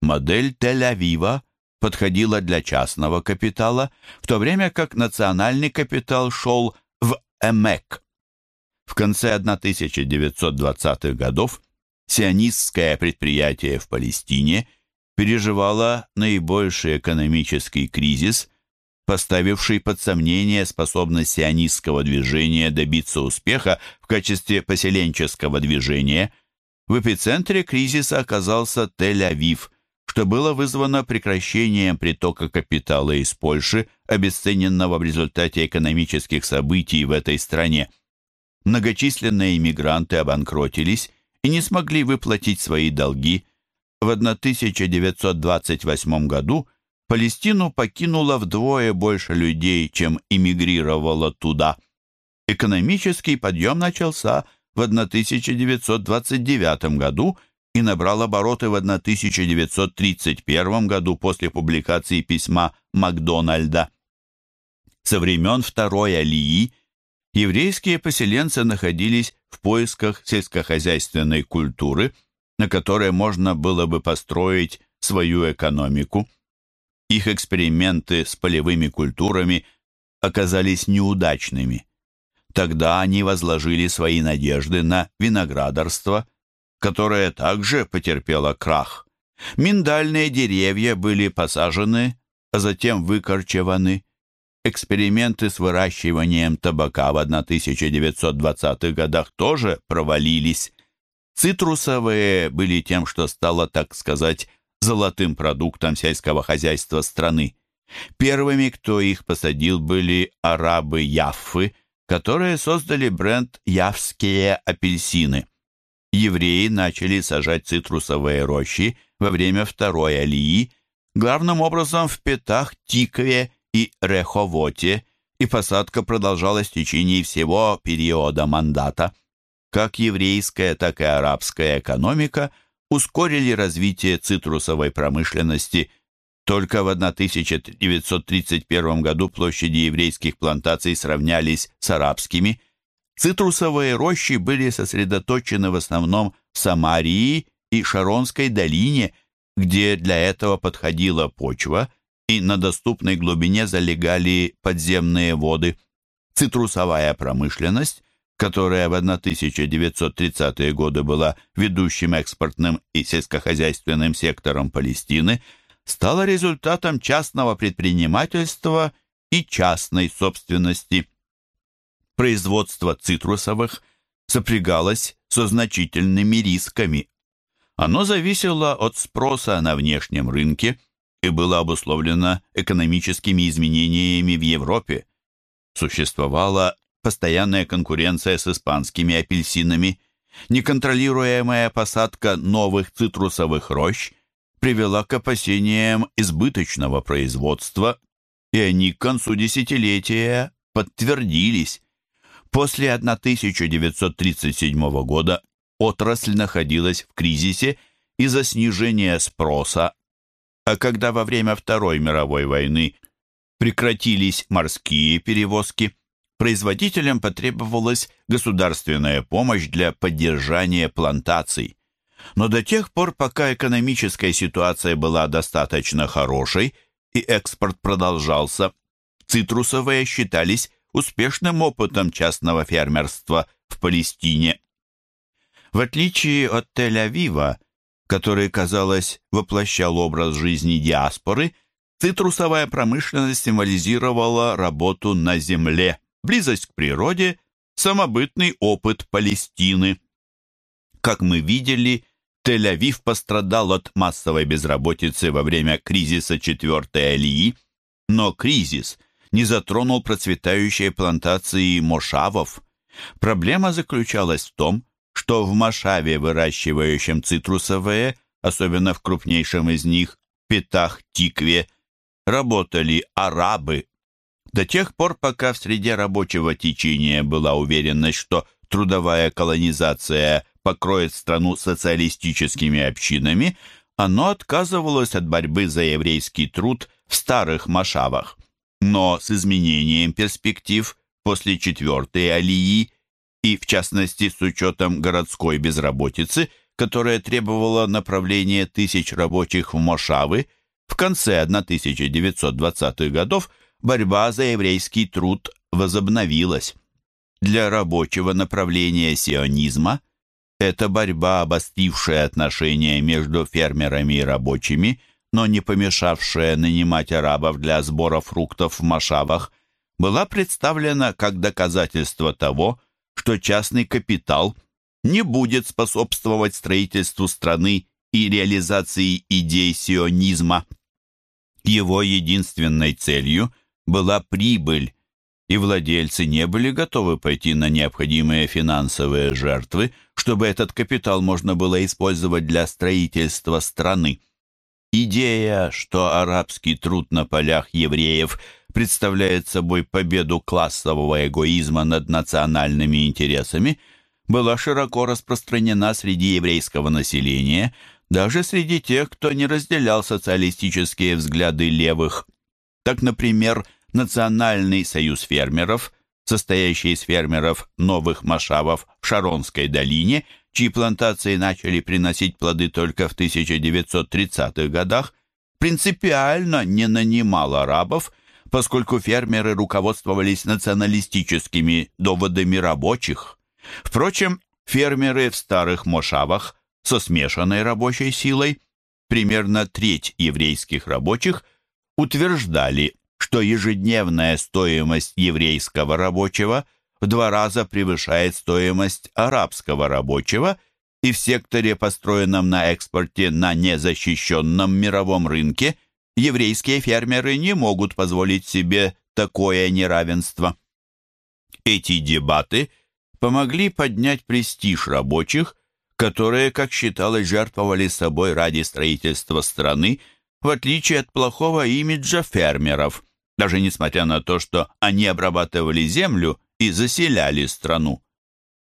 Модель Тель-Авива подходила для частного капитала, в то время как национальный капитал шел в ЭМЭК. В конце 1920-х годов сионистское предприятие в Палестине переживало наибольший экономический кризис, поставивший под сомнение способность сионистского движения добиться успеха в качестве поселенческого движения. В эпицентре кризиса оказался Тель-Авив, что было вызвано прекращением притока капитала из Польши, обесцененного в результате экономических событий в этой стране. Многочисленные иммигранты обанкротились и не смогли выплатить свои долги. В 1928 году Палестину покинуло вдвое больше людей, чем эмигрировало туда. Экономический подъем начался в 1929 году и набрал обороты в 1931 году после публикации письма Макдональда. Со времен Второй Алии еврейские поселенцы находились в поисках сельскохозяйственной культуры, на которой можно было бы построить свою экономику. Их эксперименты с полевыми культурами оказались неудачными. Тогда они возложили свои надежды на виноградарство, которое также потерпело крах. Миндальные деревья были посажены, а затем выкорчеваны. Эксперименты с выращиванием табака в 1920-х годах тоже провалились. Цитрусовые были тем, что стало, так сказать, золотым продуктом сельского хозяйства страны. Первыми, кто их посадил, были арабы Яффы, которые создали бренд «Явские апельсины». Евреи начали сажать цитрусовые рощи во время Второй Алии, главным образом в Петах, Тикве и Реховоте, и посадка продолжалась в течение всего периода мандата. Как еврейская, так и арабская экономика ускорили развитие цитрусовой промышленности. Только в 1931 году площади еврейских плантаций сравнялись с арабскими. Цитрусовые рощи были сосредоточены в основном в Самарии и Шаронской долине, где для этого подходила почва – и на доступной глубине залегали подземные воды. Цитрусовая промышленность, которая в 1930-е годы была ведущим экспортным и сельскохозяйственным сектором Палестины, стала результатом частного предпринимательства и частной собственности. Производство цитрусовых сопрягалось со значительными рисками. Оно зависело от спроса на внешнем рынке – и было обусловлено экономическими изменениями в Европе. Существовала постоянная конкуренция с испанскими апельсинами, неконтролируемая посадка новых цитрусовых рощ привела к опасениям избыточного производства, и они к концу десятилетия подтвердились. После 1937 года отрасль находилась в кризисе из-за снижения спроса а когда во время Второй мировой войны прекратились морские перевозки, производителям потребовалась государственная помощь для поддержания плантаций. Но до тех пор, пока экономическая ситуация была достаточно хорошей и экспорт продолжался, цитрусовые считались успешным опытом частного фермерства в Палестине. В отличие от Тель-Авива, который, казалось, воплощал образ жизни диаспоры, цитрусовая промышленность символизировала работу на земле, близость к природе, самобытный опыт Палестины. Как мы видели, Тель-Авив пострадал от массовой безработицы во время кризиса четвертой алии, но кризис не затронул процветающие плантации мошавов. Проблема заключалась в том, что в Машаве, выращивающем цитрусовые, особенно в крупнейшем из них, Петах-Тикве, работали арабы. До тех пор, пока в среде рабочего течения была уверенность, что трудовая колонизация покроет страну социалистическими общинами, оно отказывалось от борьбы за еврейский труд в старых Машавах. Но с изменением перспектив после четвертой алии и, в частности, с учетом городской безработицы, которая требовала направления тысяч рабочих в Мошавы, в конце 1920-х годов борьба за еврейский труд возобновилась. Для рабочего направления сионизма эта борьба, обострившая отношения между фермерами и рабочими, но не помешавшая нанимать арабов для сбора фруктов в Машавах, была представлена как доказательство того, что частный капитал не будет способствовать строительству страны и реализации идей сионизма. Его единственной целью была прибыль, и владельцы не были готовы пойти на необходимые финансовые жертвы, чтобы этот капитал можно было использовать для строительства страны. Идея, что арабский труд на полях евреев представляет собой победу классового эгоизма над национальными интересами, была широко распространена среди еврейского населения, даже среди тех, кто не разделял социалистические взгляды левых. Так, например, Национальный союз фермеров, состоящий из фермеров новых машавов в Шаронской долине, чьи плантации начали приносить плоды только в 1930-х годах, принципиально не нанимал арабов, поскольку фермеры руководствовались националистическими доводами рабочих. Впрочем, фермеры в старых мошавах со смешанной рабочей силой, примерно треть еврейских рабочих, утверждали, что ежедневная стоимость еврейского рабочего в два раза превышает стоимость арабского рабочего, и в секторе, построенном на экспорте на незащищенном мировом рынке, еврейские фермеры не могут позволить себе такое неравенство. Эти дебаты помогли поднять престиж рабочих, которые, как считалось, жертвовали собой ради строительства страны, в отличие от плохого имиджа фермеров – даже несмотря на то, что они обрабатывали землю и заселяли страну.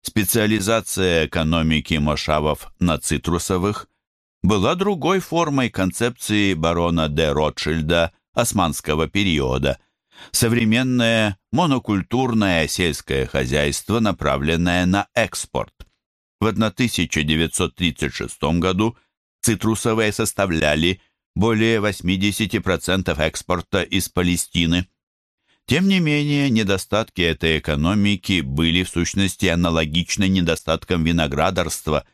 Специализация экономики мошавов на цитрусовых была другой формой концепции барона де Ротшильда османского периода. Современное монокультурное сельское хозяйство, направленное на экспорт. В 1936 году цитрусовые составляли – более 80% экспорта из Палестины. Тем не менее, недостатки этой экономики были в сущности аналогичны недостаткам виноградарства.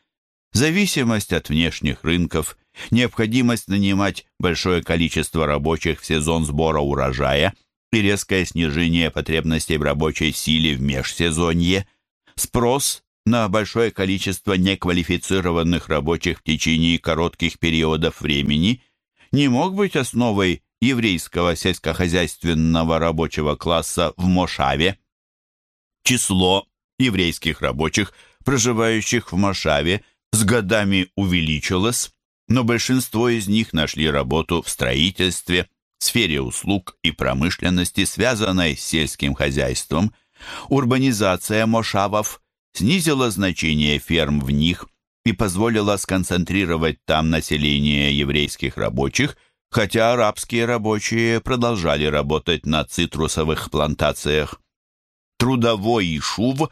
Зависимость от внешних рынков, необходимость нанимать большое количество рабочих в сезон сбора урожая и резкое снижение потребностей в рабочей силе в межсезонье, спрос на большое количество неквалифицированных рабочих в течение коротких периодов времени – не мог быть основой еврейского сельскохозяйственного рабочего класса в Мошаве. Число еврейских рабочих, проживающих в Мошаве, с годами увеличилось, но большинство из них нашли работу в строительстве, сфере услуг и промышленности, связанной с сельским хозяйством. Урбанизация мошавов снизила значение ферм в них – и позволила сконцентрировать там население еврейских рабочих, хотя арабские рабочие продолжали работать на цитрусовых плантациях. Трудовой Ишув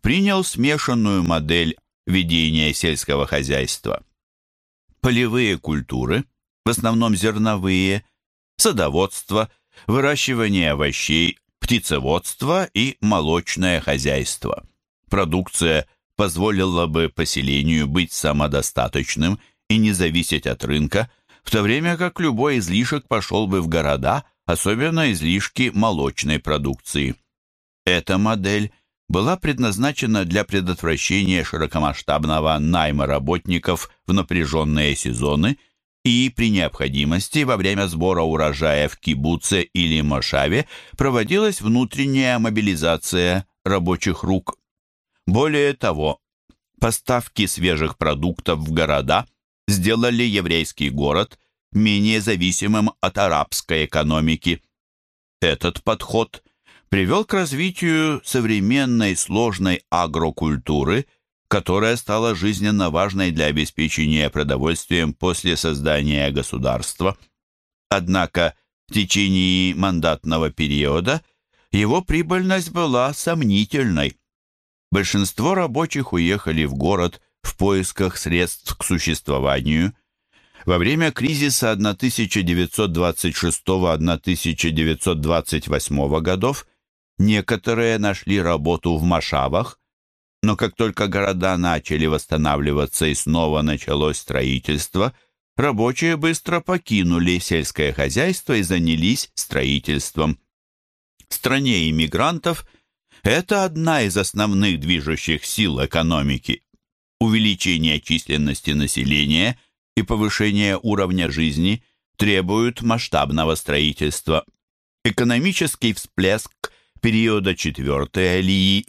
принял смешанную модель ведения сельского хозяйства. Полевые культуры, в основном зерновые, садоводство, выращивание овощей, птицеводство и молочное хозяйство. Продукция – позволило бы поселению быть самодостаточным и не зависеть от рынка, в то время как любой излишек пошел бы в города, особенно излишки молочной продукции. Эта модель была предназначена для предотвращения широкомасштабного найма работников в напряженные сезоны и при необходимости во время сбора урожая в кибуце или мошаве проводилась внутренняя мобилизация рабочих рук. Более того, поставки свежих продуктов в города сделали еврейский город менее зависимым от арабской экономики. Этот подход – привел к развитию современной сложной агрокультуры, которая стала жизненно важной для обеспечения продовольствием после создания государства. Однако в течение мандатного периода его прибыльность была сомнительной. Большинство рабочих уехали в город в поисках средств к существованию. Во время кризиса 1926-1928 годов Некоторые нашли работу в Машавах, но как только города начали восстанавливаться и снова началось строительство, рабочие быстро покинули сельское хозяйство и занялись строительством. В стране иммигрантов это одна из основных движущих сил экономики. Увеличение численности населения и повышение уровня жизни требуют масштабного строительства. Экономический всплеск – периода четвертой алии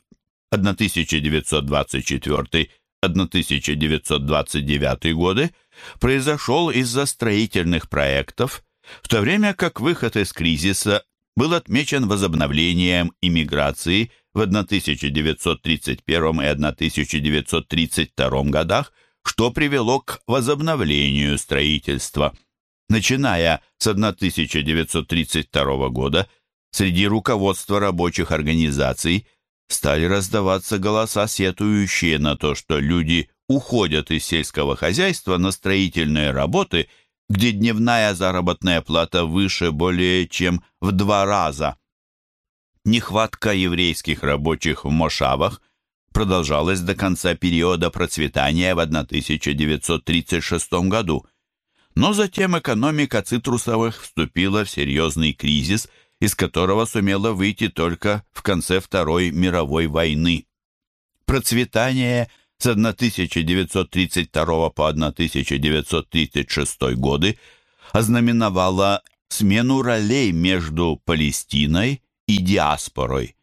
1924-1929 годы произошел из-за строительных проектов, в то время как выход из кризиса был отмечен возобновлением иммиграции в 1931 и 1932 годах, что привело к возобновлению строительства. Начиная с 1932 года Среди руководства рабочих организаций стали раздаваться голоса, сетующие на то, что люди уходят из сельского хозяйства на строительные работы, где дневная заработная плата выше более чем в два раза. Нехватка еврейских рабочих в Мошавах продолжалась до конца периода процветания в 1936 году. Но затем экономика цитрусовых вступила в серьезный кризис – из которого сумела выйти только в конце Второй мировой войны. Процветание с 1932 по 1936 годы ознаменовало смену ролей между Палестиной и диаспорой.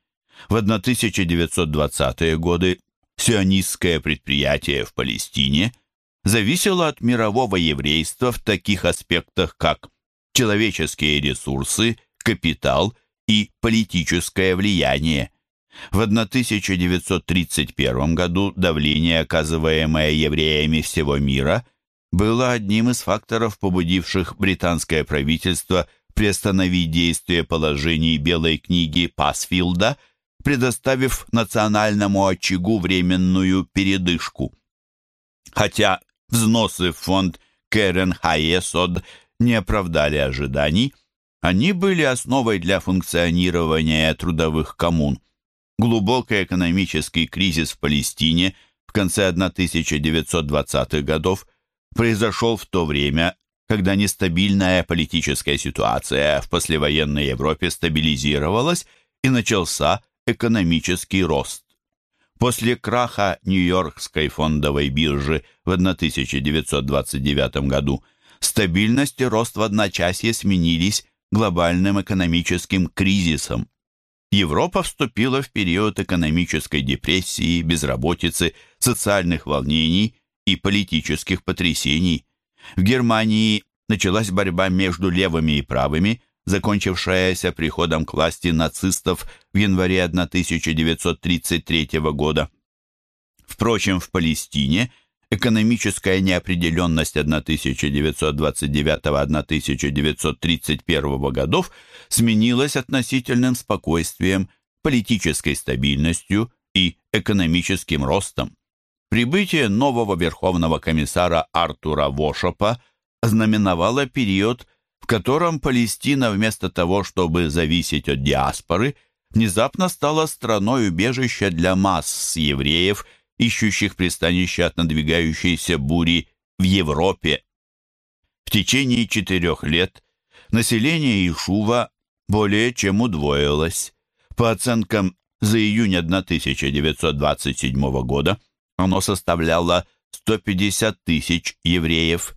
В 1920-е годы сионистское предприятие в Палестине зависело от мирового еврейства в таких аспектах, как человеческие ресурсы капитал и политическое влияние. В 1931 году давление, оказываемое евреями всего мира, было одним из факторов, побудивших британское правительство приостановить действие положений Белой книги Пасфилда, предоставив национальному очагу временную передышку. Хотя взносы в фонд Керен Хаесод не оправдали ожиданий, они были основой для функционирования трудовых коммун. Глубокий экономический кризис в Палестине в конце 1920-х годов произошел в то время, когда нестабильная политическая ситуация в послевоенной Европе стабилизировалась и начался экономический рост. После краха Нью-Йоркской фондовой биржи в 1929 году стабильность и рост в одночасье сменились глобальным экономическим кризисом. Европа вступила в период экономической депрессии, безработицы, социальных волнений и политических потрясений. В Германии началась борьба между левыми и правыми, закончившаяся приходом к власти нацистов в январе 1933 года. Впрочем, в Палестине – Экономическая неопределенность 1929-1931 годов сменилась относительным спокойствием, политической стабильностью и экономическим ростом. Прибытие нового верховного комиссара Артура Вошопа ознаменовало период, в котором Палестина вместо того, чтобы зависеть от диаспоры, внезапно стала страной убежища для масс евреев – ищущих пристанище от надвигающейся бури в Европе. В течение четырех лет население Ишува более чем удвоилось. По оценкам за июнь 1927 года оно составляло 150 тысяч евреев.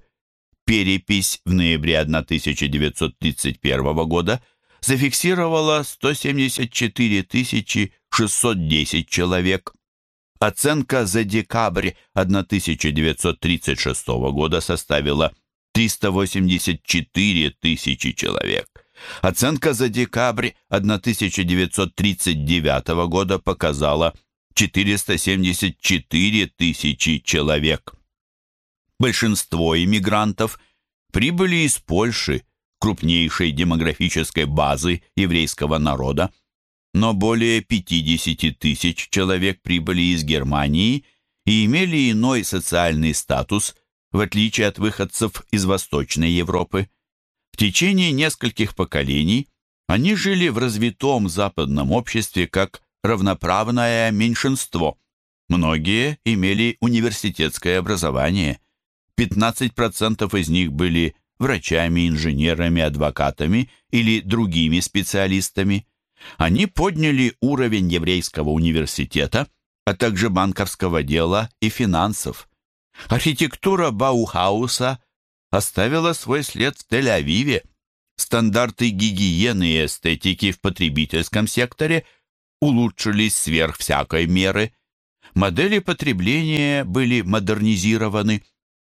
Перепись в ноябре 1931 года зафиксировала 174 610 человек. Оценка за декабрь 1936 года составила 384 тысячи человек. Оценка за декабрь 1939 года показала 474 тысячи человек. Большинство иммигрантов прибыли из Польши, крупнейшей демографической базы еврейского народа, но более 50 тысяч человек прибыли из Германии и имели иной социальный статус, в отличие от выходцев из Восточной Европы. В течение нескольких поколений они жили в развитом западном обществе как равноправное меньшинство. Многие имели университетское образование. 15% из них были врачами, инженерами, адвокатами или другими специалистами. Они подняли уровень еврейского университета, а также банковского дела и финансов. Архитектура Баухауса оставила свой след в Тель-Авиве. Стандарты гигиены и эстетики в потребительском секторе улучшились сверх всякой меры. Модели потребления были модернизированы.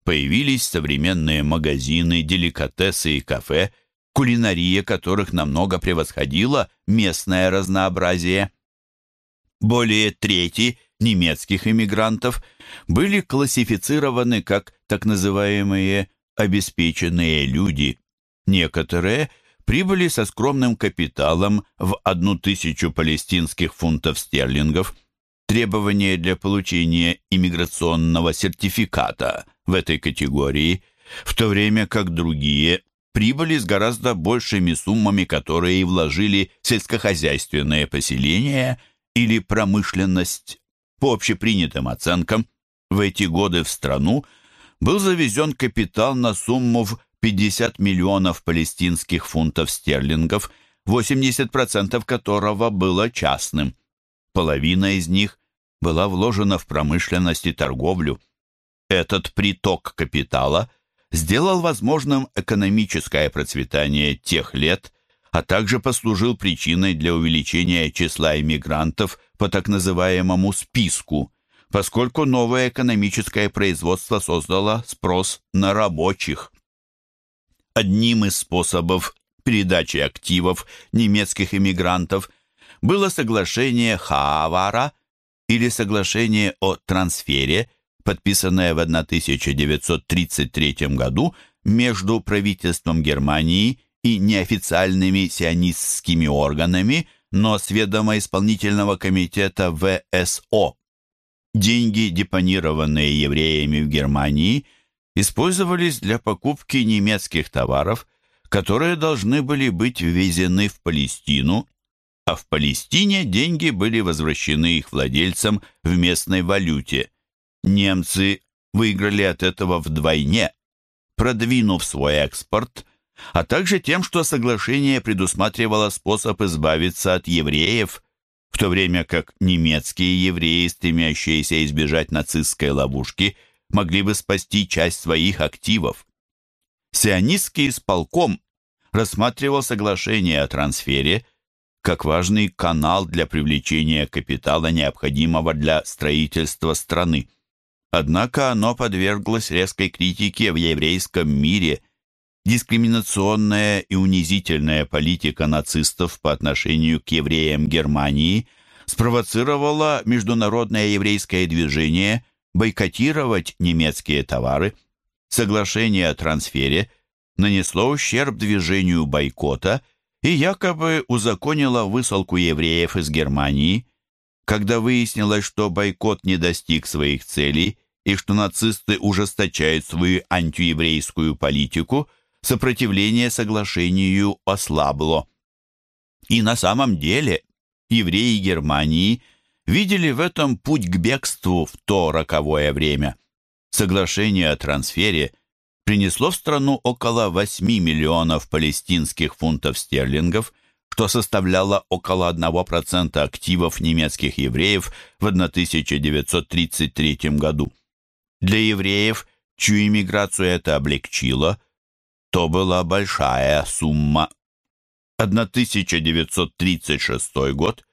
Появились современные магазины, деликатесы и кафе, кулинария которых намного превосходила местное разнообразие. Более трети немецких иммигрантов были классифицированы как так называемые обеспеченные люди. Некоторые прибыли со скромным капиталом в одну тысячу палестинских фунтов стерлингов. Требования для получения иммиграционного сертификата в этой категории, в то время как другие прибыли с гораздо большими суммами, которые вложили сельскохозяйственное поселение или промышленность. По общепринятым оценкам, в эти годы в страну – был завезен капитал на сумму в 50 миллионов палестинских фунтов стерлингов, 80% которого было частным. Половина из них была вложена в промышленность и торговлю. Этот приток капитала сделал возможным экономическое процветание тех лет, а также послужил причиной для увеличения числа иммигрантов по так называемому «списку», поскольку новое экономическое производство создало спрос на рабочих. Одним из способов передачи активов немецких иммигрантов было соглашение Хаавара или соглашение о трансфере, подписанное в 1933 году между правительством Германии и неофициальными сионистскими органами, но с ведома исполнительного комитета ВСО. Деньги, депонированные евреями в Германии, использовались для покупки немецких товаров, которые должны были быть ввезены в Палестину, а в Палестине деньги были возвращены их владельцам в местной валюте. Немцы выиграли от этого вдвойне, продвинув свой экспорт, а также тем, что соглашение предусматривало способ избавиться от евреев – в то время как немецкие евреи, стремящиеся избежать нацистской ловушки, могли бы спасти часть своих активов. Сионистский исполком рассматривал соглашение о трансфере как важный канал для привлечения капитала, необходимого для строительства страны. Однако оно подверглось резкой критике в еврейском мире – Дискриминационная и унизительная политика нацистов по отношению к евреям Германии спровоцировала международное еврейское движение бойкотировать немецкие товары. Соглашение о трансфере нанесло ущерб движению бойкота и якобы узаконило высылку евреев из Германии. Когда выяснилось, что бойкот не достиг своих целей и что нацисты ужесточают свою антиеврейскую политику – сопротивление соглашению ослабло. И на самом деле евреи Германии видели в этом путь к бегству в то роковое время. соглашение о трансфере принесло в страну около 8 миллионов палестинских фунтов стерлингов, что составляло около 1% активов немецких евреев в 1933 году. Для евреев, чью иммиграцию это облегчило, то была большая сумма. 1936 год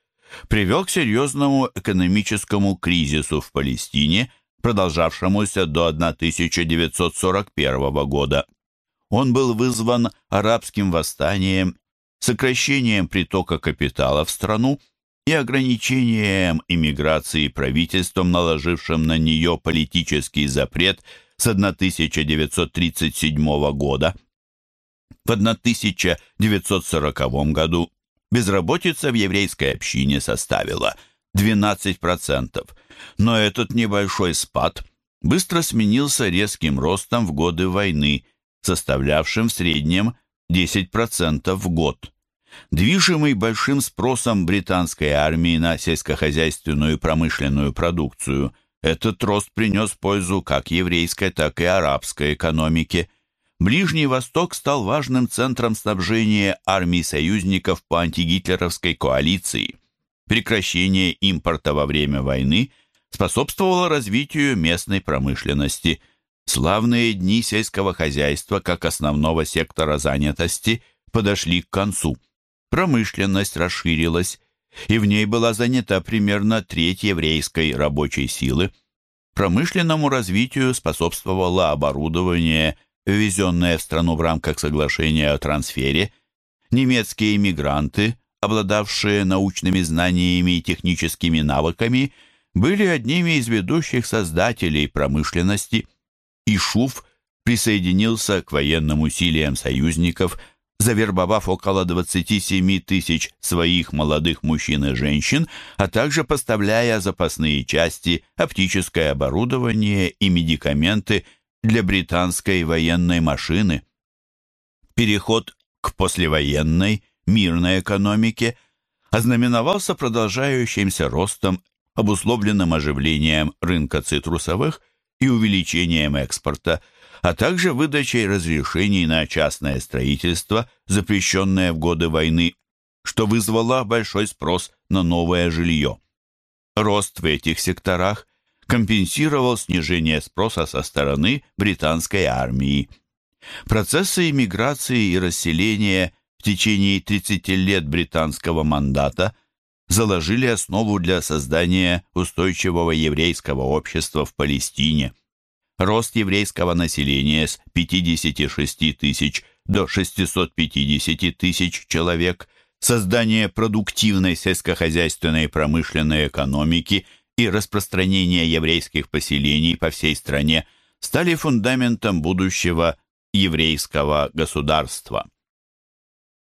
привел к серьезному экономическому кризису в Палестине, продолжавшемуся до 1941 года. Он был вызван арабским восстанием, сокращением притока капитала в страну и ограничением иммиграции правительством, наложившим на нее политический запрет с 1937 года. В 1940 году безработица в еврейской общине составила 12%, но этот небольшой спад быстро сменился резким ростом в годы войны, составлявшим в среднем 10% в год. Движимый большим спросом британской армии на сельскохозяйственную и промышленную продукцию, этот рост принес пользу как еврейской, так и арабской экономике. Ближний Восток стал важным центром снабжения армий союзников по антигитлеровской коалиции. Прекращение импорта во время войны способствовало развитию местной промышленности. Славные дни сельского хозяйства как основного сектора занятости подошли к концу промышленность расширилась, и в ней была занята примерно треть еврейской рабочей силы. Промышленному развитию способствовало оборудование, ввезенное в страну в рамках соглашения о трансфере. Немецкие иммигранты, обладавшие научными знаниями и техническими навыками, были одними из ведущих создателей промышленности. И Шуф присоединился к военным усилиям союзников – завербовав около 27 тысяч своих молодых мужчин и женщин, а также поставляя запасные части, оптическое оборудование и медикаменты для британской военной машины. Переход к послевоенной, мирной экономике ознаменовался продолжающимся ростом, обусловленным оживлением рынка цитрусовых и увеличением экспорта – а также выдачей разрешений на частное строительство, запрещенное в годы войны, что вызвало большой спрос на новое жилье. Рост в этих секторах компенсировал снижение спроса со стороны британской армии. Процессы иммиграции и расселения в течение 30 лет британского мандата заложили основу для создания устойчивого еврейского общества в Палестине – рост еврейского населения с 56 тысяч до 650 тысяч человек, создание продуктивной сельскохозяйственной и промышленной экономики и распространение еврейских поселений по всей стране стали фундаментом будущего еврейского государства.